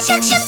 shuck shuck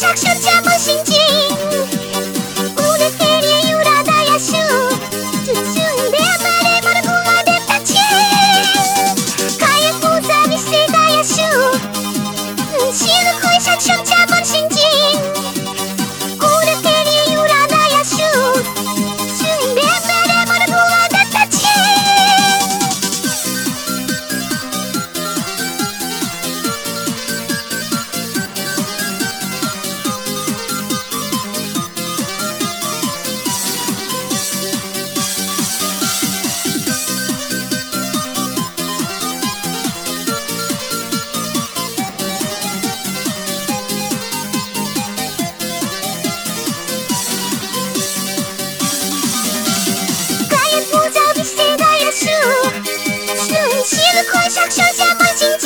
Шакшырча пышинчин Shut, shut, shut. 快上上下放心。